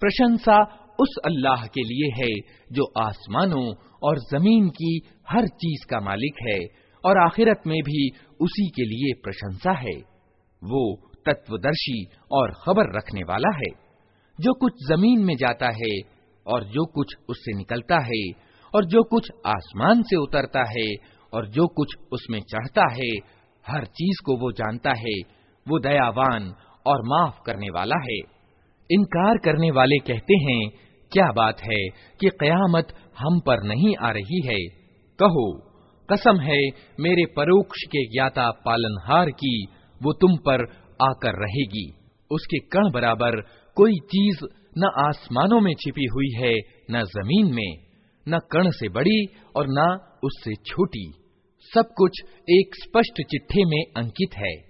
प्रशंसा उस अल्लाह के लिए है, जो आसमानों और ज़मीन की हर चीज़ का मालिक है, और आखिरत में भी उसी के लिए प्रशंसा है। वो तत्वदर्शी और खबर रखने वाला है। जो कुछ ज़मीन में जाता है, और जो कुछ उससे निकलता है, और जो कुछ आसमान से उतरता है, और जो कुछ उसमें चढ़ता है, हर चीज़ को वो जानता है, वो दयावान और माफ़ करने वाला है। इनकार करने वाले कहते हैं, क्या बात है कि कयामत हम पर नहीं आ रही है। कहो, कसम है मेरे परोक्ष के ज्ञाता पालनहार की, वो तुम पर आकर रहेगी। उसके कण बराबर कोई चीज़ न आसमानों में छिपी हुई है, न ज़मीन में, न कण से बड़ी और न उससे छोटी। सब कुछ एक स्पष्ट चिट्ठे में अंकित है।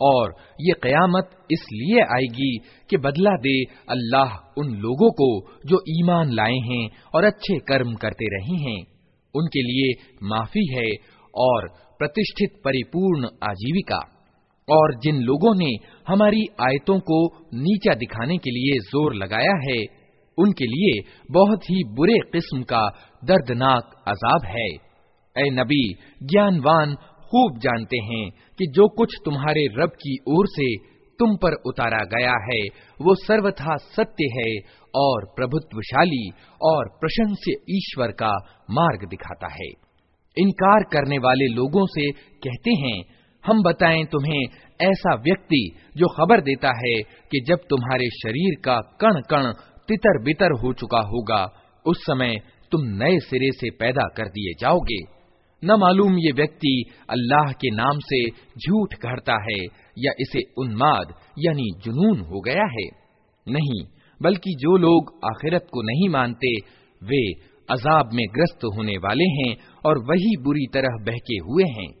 और ये कयामत इसलिए आएगी कि बदला दे अल्लाह उन लोगों को जो ईमान लाए हैं और अच्छे कर्म करते रहे हैं उनके लिए माफी है और प्रतिष्ठित परिपूर्ण आजीविका और जिन लोगों ने हमारी आयतों को नीचा दिखाने के लिए ज़ोर लगाया है, उनके लिए बहुत ही बुरे किस्म का दर्दनाक अजाब है। ए नबी, ज्ञानवान, खूब जानते हैं कि जो कुछ तुम्हारे रब की ओर से तुम पर उतारा गया है, वो सर्वथा सत्य है और प्रभुत्वशाली और प्रशंस्य ईश्वर का मार्ग दिखाता है। इनकार करने वाले लोगों से कहते हैं हम बताएँ तुम्हें ऐसा व्यक्ति जो खबर देता है कि जब तुम्हारे शरीर का कण कण तितर बितर हो चुका होगा, उस समय तुम नए सिरे से पैदा कर दिए जाओगे। न मालूम ये व्यक्ति अल्लाह के नाम से झूठ कहता है या इसे उन्माद यानी जुनून हो गया है। नहीं, बल्कि जो लोग आखिरत को नहीं मानते, वे अजाब में ग्रस्त होने वाले हैं और वही बुरी तरह बहके हुए हैं।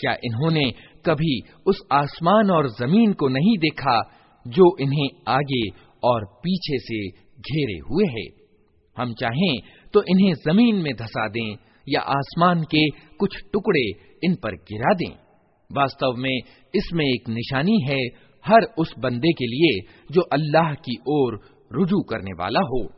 क्या इन्होंने कभी उस आसमान और जमीन को नहीं देखा जो इन्हें आगे और पीछे से घेरे हुए है हम चाहें तो इन्हें जमीन में धसा दें या आसमान के कुछ टुकड़े इन पर गिरा दें। वास्तव में इसमें एक निशानी है हर उस बंदे के लिए जो अल्लाह की ओर रुजू करने वाला हो।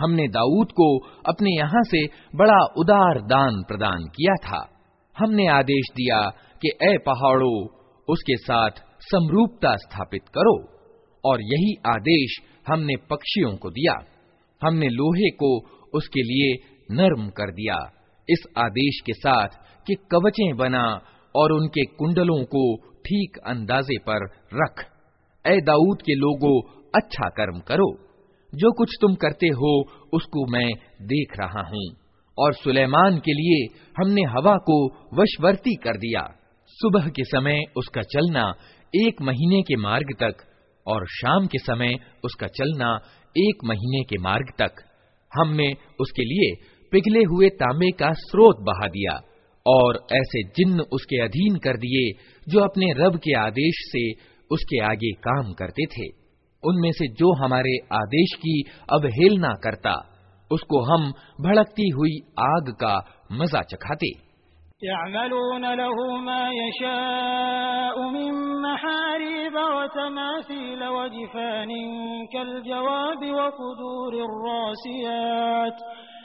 हमने दाऊद को अपने यहाँ से बड़ा उदार दान प्रदान किया था। हमने आदेश दिया कि, ए पहाड़ों, उसके साथ समरूपता स्थापित करो। और यही आदेश हमने पक्षियों को दिया। हमने लोहे को उसके लिए नर्म कर दिया। इस आदेश के साथ कि कवचें बना और उनके कुंडलों को ठीक अंदाजे पर रख। ए दाऊद के लोगों अच्छा कर्म करो। जो कुछ तुम करते हो, उसको मैं देख रहा हूँ। और सुलेमान के लिए हमने हवा को वशवर्ती कर दिया। सुबह के समय उसका चलना एक महीने के मार्ग तक और शाम के समय उसका चलना एक महीने के मार्ग तक। हमने उसके लिए पिघले हुए तांबे का स्रोत बहा दिया और ऐसे जिन्न उसके अधीन कर दिए जो अपने रब के आदेश से उसके आगे काम करते थे। उनमें से जो हमारे आदेश की अवहेलना करता, उसको हम भड़कती हुई आग का मज़ा चखाते।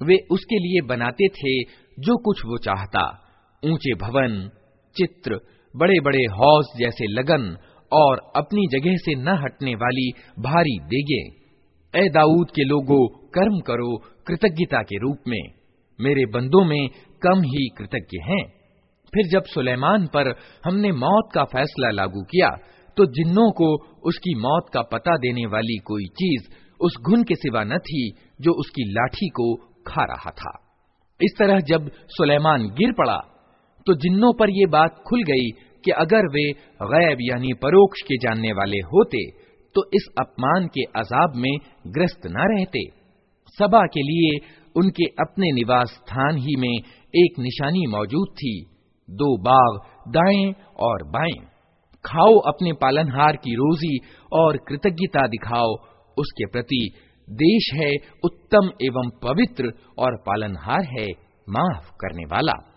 वे उसके लिए बनाते थे जो कुछ वो चाहता ऊंचे भवन चित्र बड़े बड़े हौस जैसे लगन और अपनी जगह से न हटने वाली भारी देगे। ए दाऊद के लोगों, कर्म करो कृतज्ञता के रूप में। मेरे बंदों में कम ही कृतज्ञ हैं। फिर जब सुलेमान पर हमने मौत का फैसला लागू किया तो जिन्नों को उसकी मौत का पता देने वाली कोई चीज़ उस घुन के सिवा न थी, जो उसकी लाठी को खा रहा था। इस तरह जब सुलेमान गिर पड़ा तो जिन्नों पर यह बात खुल गई कि अगर वे गैब यानी परोक्ष के जानने वाले होते तो इस अपमान के अजाब में ग्रस्त न रहते। सभा के लिए उनके अपने निवास स्थान ही में एक निशानी मौजूद थी। दो बाग दाएँ और बाएँ। खाओ अपने पालनहार की रोजी और कृतज्ञता दिखाओ। उसके प्रति देश है उत्तम एवं पवित्र और पालनहार है माफ़ करने वाला।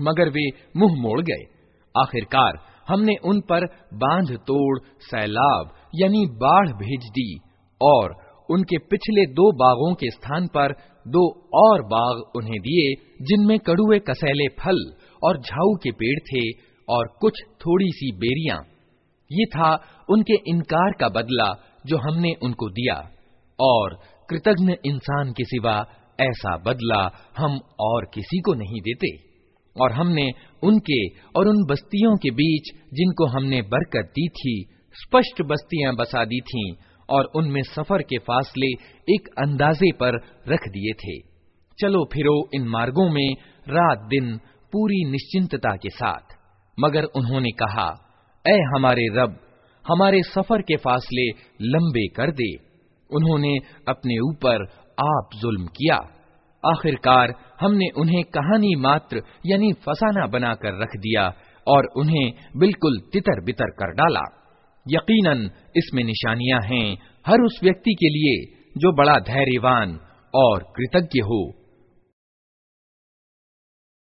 मगर वे मुँह मोड़ गए। आखिरकार हमने उन पर बाँध तोड़, सैलाब यानी बाढ़ भेज दी और उनके पिछले दो बागों के स्थान पर दो और बाग उन्हें दिए, जिनमें कड़ुए कसैले फल और झाऊ के पेड़ थे और कुछ थोड़ी सी बेरियाँ। ये था उनके इनकार का बदला जो हमने उनको दिया। और कृतज्ञ इंसान के सिवा ऐसा बदला हम और किसी को नहीं देते। और हमने उनके और उन बस्तियों के बीच जिनको हमने बरकत दी थी, स्पष्ट बस्तियाँ बसा दी थीं और उनमें सफ़र के फासले एक अंदाजे पर रख दिए थे। चलो फिरो इन मार्गों में रात दिन पूरी निश्चिंतता के साथ। मगर उन्होंने कहा ए हमारे रब, हमारे सफ़र के फासले लंबे कर दे। उन्होंने अपने ऊपर आप जुल्म किया। आखिरकार हमने उन्हें कहानी मात्र, यानी फसाना बनाकर रख दिया और उन्हें बिल्कुल तितर बितर कर डाला। यकीनन इसमें निशानियाँ हैं, हर उस व्यक्ति के लिए जो बड़ा धैर्यवान और कृतज्ञ हो।